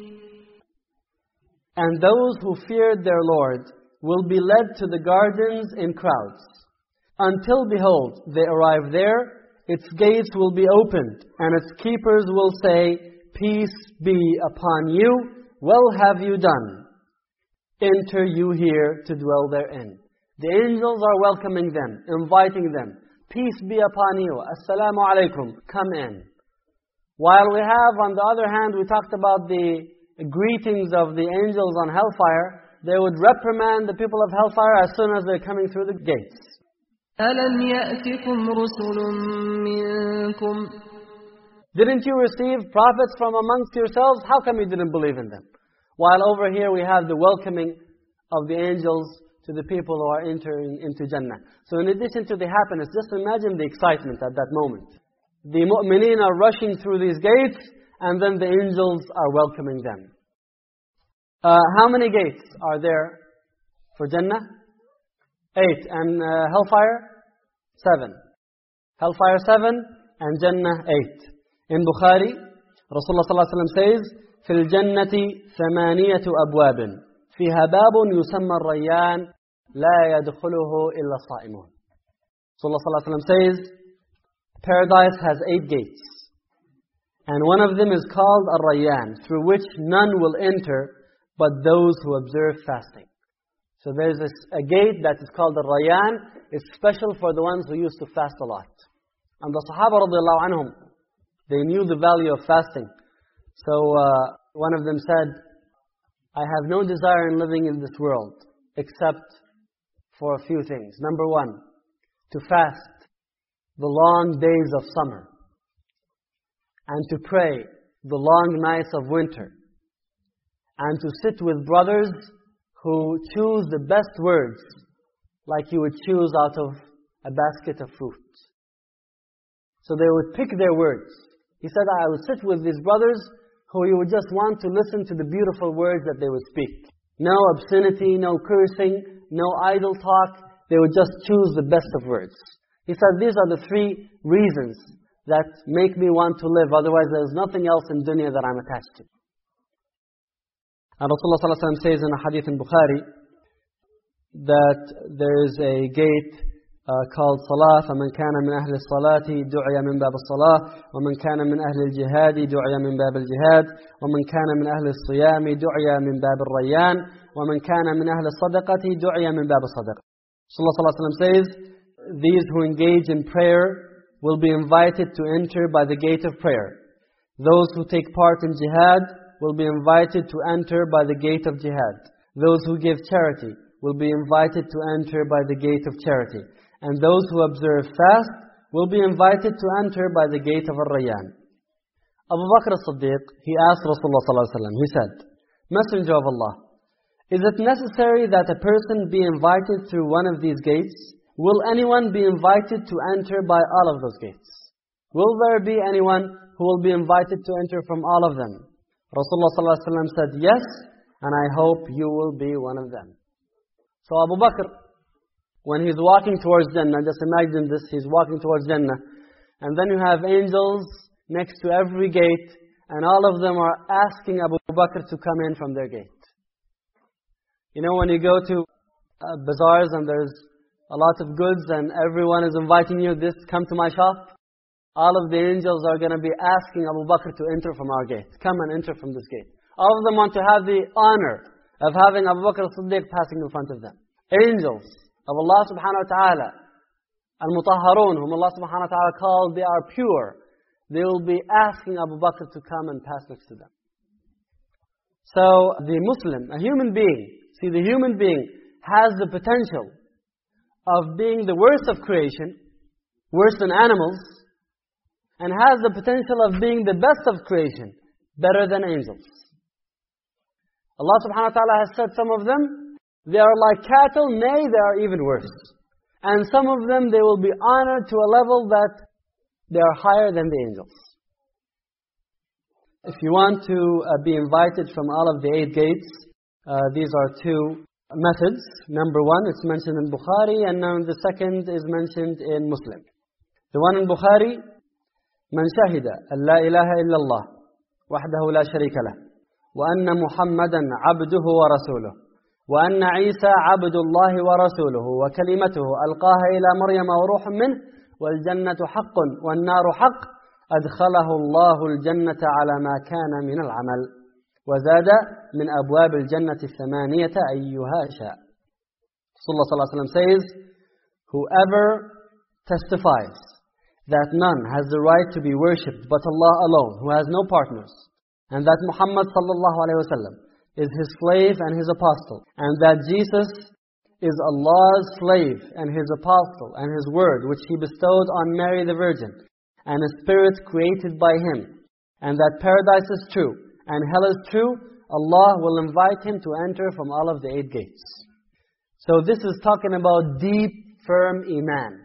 And those who feared their Lord will be led to the gardens in crowds. Until, behold, they arrive there, its gates will be opened, and its keepers will say, Peace be upon you, well have you done. Enter you here to dwell therein. The angels are welcoming them, inviting them. Peace be upon you. Assalamu alaikum. Come in. While we have, on the other hand, we talked about the greetings of the angels on hellfire, they would reprimand the people of hellfire as soon as they're coming through the gates. Didn't you receive prophets from amongst yourselves? How come you didn't believe in them? While over here we have the welcoming of the angels to the people who are entering into Jannah. So in addition to the happiness, just imagine the excitement at that moment. The mu'mineen are rushing through these gates, and then the angels are welcoming them. Uh, how many gates are there for Jannah? Eight. And uh, hellfire? Seven. Hellfire seven, and Jannah eight. In Bukhari, Rasulullah sallallahu alaihi wasallam says, في الجنة ثمانية أبواب فيها باب يسمى الريان لا يدخله إلا الصائمون. Rasulullah sallallahu alaihi wasallam says, paradise has eight gates. And one of them is called Ar-Rayyan, through which none will enter but those who observe fasting. So there's this, a gate that is called Ar-Rayyan. It's special for the ones who used to fast a lot. And the Sahaba radiallahu anhum, they knew the value of fasting. So uh, one of them said, I have no desire in living in this world except for a few things. Number one, to fast the long days of summer and to pray the long nights of winter and to sit with brothers who choose the best words like you would choose out of a basket of fruit. So they would pick their words. He said, I would sit with these brothers who you would just want to listen to the beautiful words that they would speak. No obscenity, no cursing, no idle talk. They would just choose the best of words. He said, these are the three reasons that make me want to live. Otherwise, there's nothing else in dunya that I'm attached to. And Rasulullah ﷺ says in a hadith in Bukhari that there is a gate uh, called Salah فمن كان من أهل الصلاة دعي من باب الصلاة ومن كان من أهل الجهاد دعي من باب الجهاد ومن كان من أهل الصيام دعي من باب الريان ومن كان من أهل الصدقة دعي من باب الصدقة Rasulullah ﷺ says these who engage in prayer will be invited to enter by the gate of prayer. Those who take part in jihad will be invited to enter by the gate of jihad. Those who give charity will be invited to enter by the gate of charity. And those who observe fast will be invited to enter by the gate of Ar-Rayyan. Abu Bakr as-Siddiq, he asked Rasulullah ﷺ, he said, Messenger of Allah, is it necessary that a person be invited through one of these gates? Will anyone be invited to enter by all of those gates? Will there be anyone who will be invited to enter from all of them? Rasulullah ﷺ said, yes, and I hope you will be one of them. So Abu Bakr, when he's walking towards Jannah, just imagine this, he's walking towards Jannah. And then you have angels next to every gate, and all of them are asking Abu Bakr to come in from their gate. You know, when you go to uh, bazaars and there's a lot of goods and everyone is inviting you, this, come to my shop. All of the angels are going to be asking Abu Bakr to enter from our gate. Come and enter from this gate. All of them want to have the honor of having Abu Bakr as-Siddiq passing in front of them. Angels of Allah subhanahu wa ta'ala, al-mutahharun, whom Allah subhanahu wa ta'ala called, they are pure. They will be asking Abu Bakr to come and pass next to them. So the Muslim, a human being, see the human being has the potential of being the worst of creation, worse than animals, and has the potential of being the best of creation, better than angels. Allah subhanahu wa ta'ala has said some of them, they are like cattle, nay, they are even worse. And some of them, they will be honored to a level that they are higher than the angels. If you want to uh, be invited from all of the eight gates, uh, these are two methods. Number one, it's mentioned in Bukhari, and now the second is mentioned in Muslim. The one in Bukhari, من شهد أن لا إله إلا الله وحده لا شريك له وأن محمدا عبده ورسوله وأن عيسى عبد الله ورسوله وكلمته ألقاها إلى مريم وروح منه والجنة حق والنار حق أدخله الله الجنة على ما كان من العمل وزاد من أبواب الجنة الثمانية أيها شاء صلى الله عليه وسلم says whoever testifies that none has the right to be worshipped but Allah alone who has no partners and that Muhammad sallallahu alaihi wasallam is his slave and his apostle and that Jesus is Allah's slave and his apostle and his word which he bestowed on Mary the Virgin and a spirit created by him and that paradise is true and hell is true, Allah will invite him to enter from all of the eight gates. So this is talking about deep, firm iman.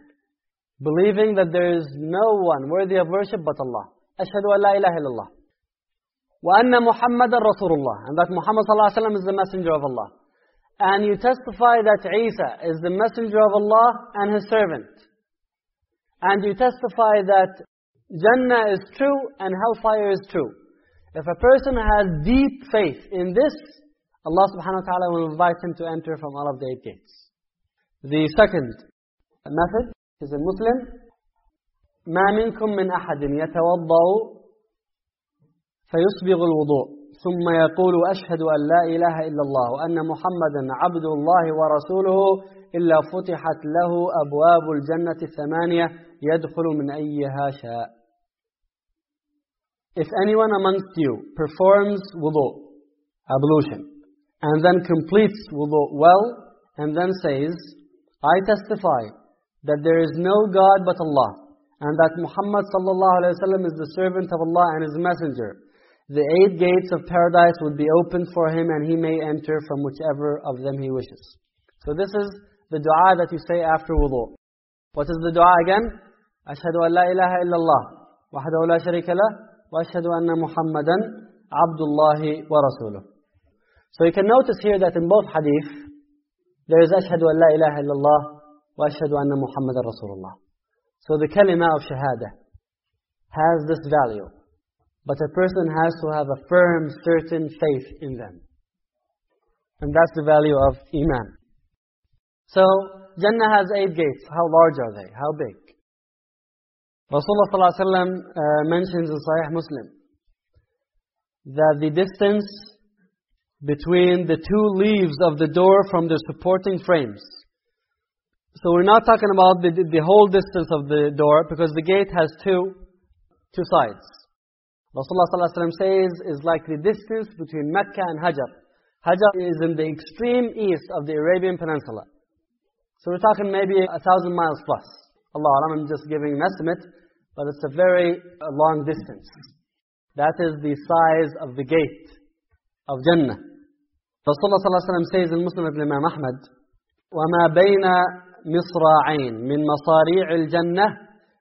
Believing that there is no one worthy of worship but Allah. Ashhadu an la ilaha illallah. Wa anna Muhammadan Rasulullah. And that Muhammad sallallahu alayhi wa sallam is the messenger of Allah. And you testify that Isa is the messenger of Allah and his servant. And you testify that Jannah is true and hellfire is true. If a person has deep faith in this, Allah subhanahu wa ta'ala will invite him to enter from all of the eight gates. The second method is a Muslim. ما منكم من أحد يتوضأ فيسبغ الوضوء ثم يقول أشهد أن لا إله إلا الله وأن محمدا عبد الله ورسوله إلا فتحت له أبواب الجنة الثمانية يدخل من أيها شاء If anyone amongst you performs wudu, ablution, and then completes wudu well, and then says, I testify that there is no God but Allah, and that Muhammad ﷺ is the servant of Allah and His messenger. The eight gates of paradise would be opened for him, and he may enter from whichever of them he wishes. So this is the dua that you say after wudu. What is the dua again? أشهد أن لا إله إلا الله وحده لا شريك له وأشهد أن محمدا عبد الله ورسوله. So you can notice here that in both hadith, there is أشهد أن لا إله إلا الله وأشهد أن محمدا رسول الله. So the kalima of shahada has this value. But a person has to have a firm, certain faith in them. And that's the value of Iman. So, Jannah has eight gates. How large are they? How big? Rasulullah ﷺ, uh, mentions in Sahih Muslim that the distance between the two leaves of the door from the supporting frames. So we're not talking about the, the whole distance of the door because the gate has two, two sides. Rasulullah ﷺ says is like the distance between Mecca and Hajar. Hajar is in the extreme east of the Arabian Peninsula. So we're talking maybe a thousand miles plus. Allah I'm just giving an estimate, but it's a very uh, long distance. That is the size of the gate of Jannah. Rasulullah ﷺ says in Muslim ibn Imam Ahmad, وَمَا بَيْنَ مصراعين من مصاريع الجنة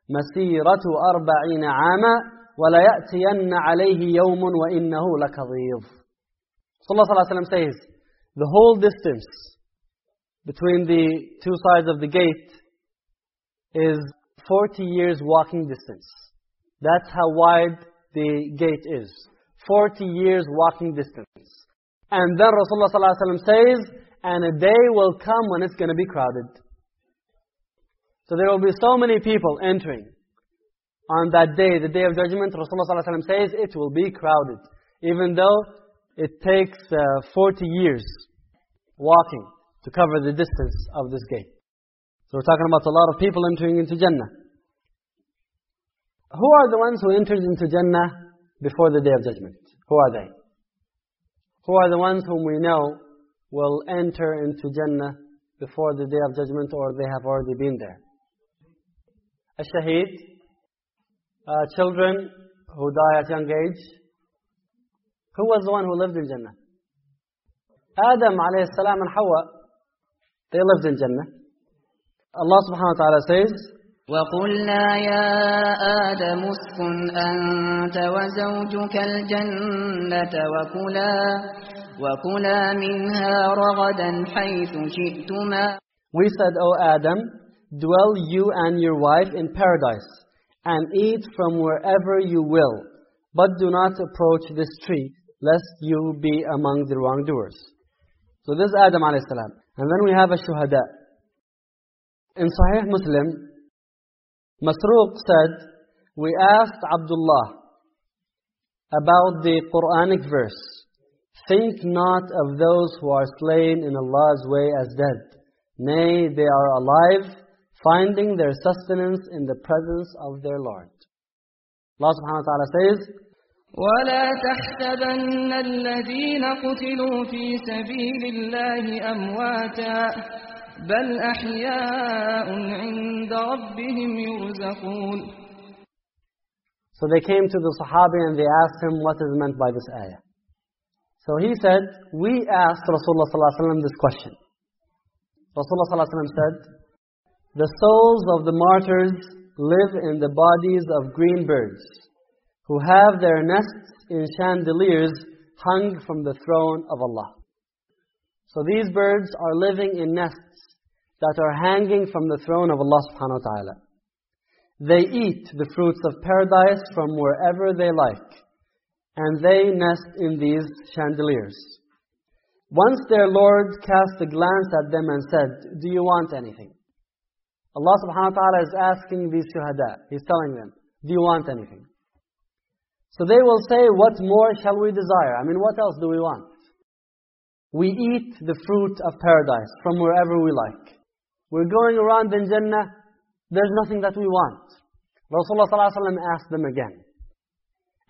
مسيرة أربعين عاما ولا يأتين عليه يوم وإنه لكظيظ. Sallallahu Alaihi Wasallam says, the whole distance between the two sides of the gate is 40 years walking distance. That's how wide the gate is. 40 years walking distance. And then Rasulullah ﷺ says, and a day will come when it's going to be crowded. So there will be so many people entering on that day, the day of judgment. Rasulullah ﷺ says it will be crowded. Even though it takes uh, 40 years walking to cover the distance of this gate. So we're talking about a lot of people entering into Jannah. Who are the ones who entered into Jannah before the Day of Judgment? Who are they? Who are the ones whom we know will enter into Jannah before the Day of Judgment or they have already been there? A shaheed, uh, children who die at young age. Who was the one who lived in Jannah? Adam alayhi salam and Hawa, they lived in Jannah. Allah subhanahu wa ta'ala says, وقلنا يا آدم اسكن أنت وزوجك الجنة وكلا وكلا منها رغدا حيث شئتما We said, O Adam, dwell you and your wife in paradise, and eat from wherever you will, but do not approach this tree, lest you be among the wrongdoers. So this is Adam alayhi salam. And then we have a shuhada. In Sahih Muslim, Masruq said, we asked Abdullah about the Quranic verse, Think not of those who are slain in Allah's way as dead. Nay, they are alive, finding their sustenance in the presence of their Lord. Allah subhanahu wa ta'ala says, ولا تحسبن الذين قتلوا في سبيل الله أمواتا بل أحياء عند ربهم يرزقون So they came to the Sahabi and they asked him what is meant by this ayah. So he said, we asked Rasulullah ﷺ this question. Rasulullah ﷺ said, the souls of the martyrs live in the bodies of green birds, who have their nests in chandeliers hung from the throne of Allah. So these birds are living in nests that are hanging from the throne of Allah subhanahu wa ta'ala. They eat the fruits of paradise from wherever they like, and they nest in these chandeliers. Once their Lord cast a glance at them and said, Do you want anything? Allah subhanahu wa ta'ala is asking these shuhada. He's telling them, Do you want anything? So they will say, What more shall we desire? I mean, what else do we want? We eat the fruit of paradise from wherever we like. We're going around in Jannah, there's nothing that we want. Rasulullah ﷺ asked them again.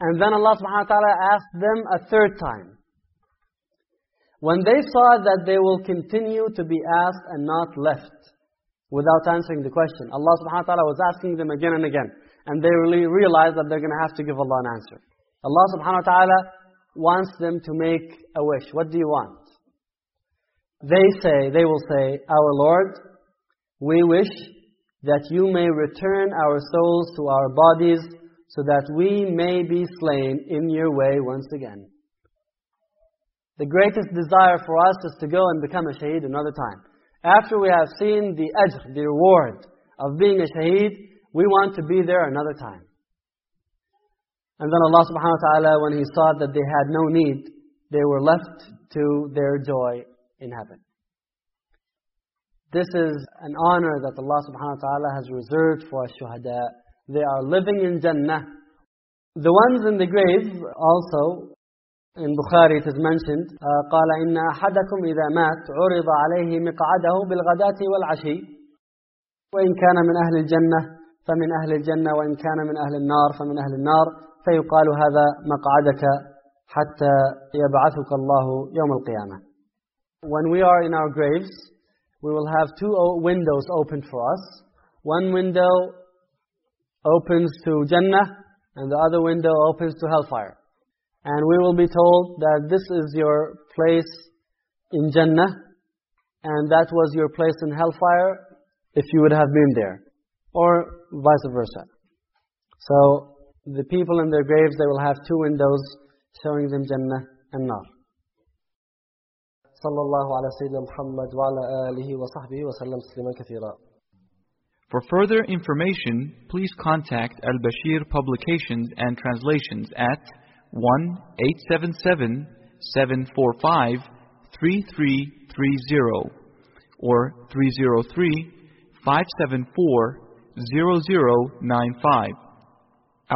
And then Allah subhanahu wa ta'ala asked them a third time. When they saw that they will continue to be asked and not left without answering the question, Allah subhanahu wa ta'ala was asking them again and again. And they really realized that they're going to have to give Allah an answer. Allah subhanahu wa ta'ala wants them to make a wish. What do you want? They say, they will say, Our Lord, we wish that you may return our souls to our bodies so that we may be slain in your way once again. The greatest desire for us is to go and become a shaheed another time. After we have seen the ajr, the reward of being a shaheed, we want to be there another time. And then Allah subhanahu wa ta'ala, when He saw that they had no need, they were left to their joy in heaven. This is an honor that Allah subhanahu wa ta'ala has reserved for us shuhada. They are living in Jannah. The ones in the grave also, in Bukhari it is mentioned, قال إن أحدكم إذا مات عرض عليه مقعده بالغداة والعشي وإن كان من أهل الجنة فمن أهل الجنة وإن كان من أهل النار فمن أهل النار فيقال هذا مقعدك حتى يبعثك الله يوم القيامة. When we are in our graves, we will have two windows open for us. One window opens to Jannah, and the other window opens to hellfire. And we will be told that this is your place in Jannah, and that was your place in hellfire if you would have been there. Or vice versa. So, the people in their graves, they will have two windows showing them Jannah and Nar. صلى الله على سيدنا محمد وعلى آله وصحبه وسلم تسليما كثيرا For further information, please contact Al-Basheer Publications and Translations at 1-877-745-3330 or 303-574-0095.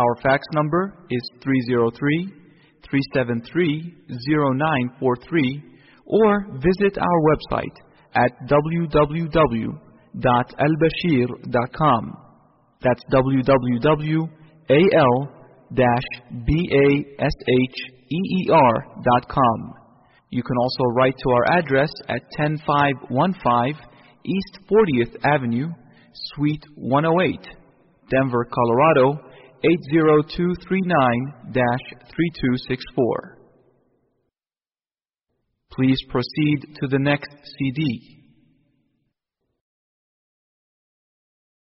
Our fax number is 303 373 0943 or visit our website at www.albasheer.com. That's www.al-basheer.com. You can also write to our address at 10515 East 40th Avenue, Suite 108, Denver, Colorado 80239-3264. Please proceed to the next CD.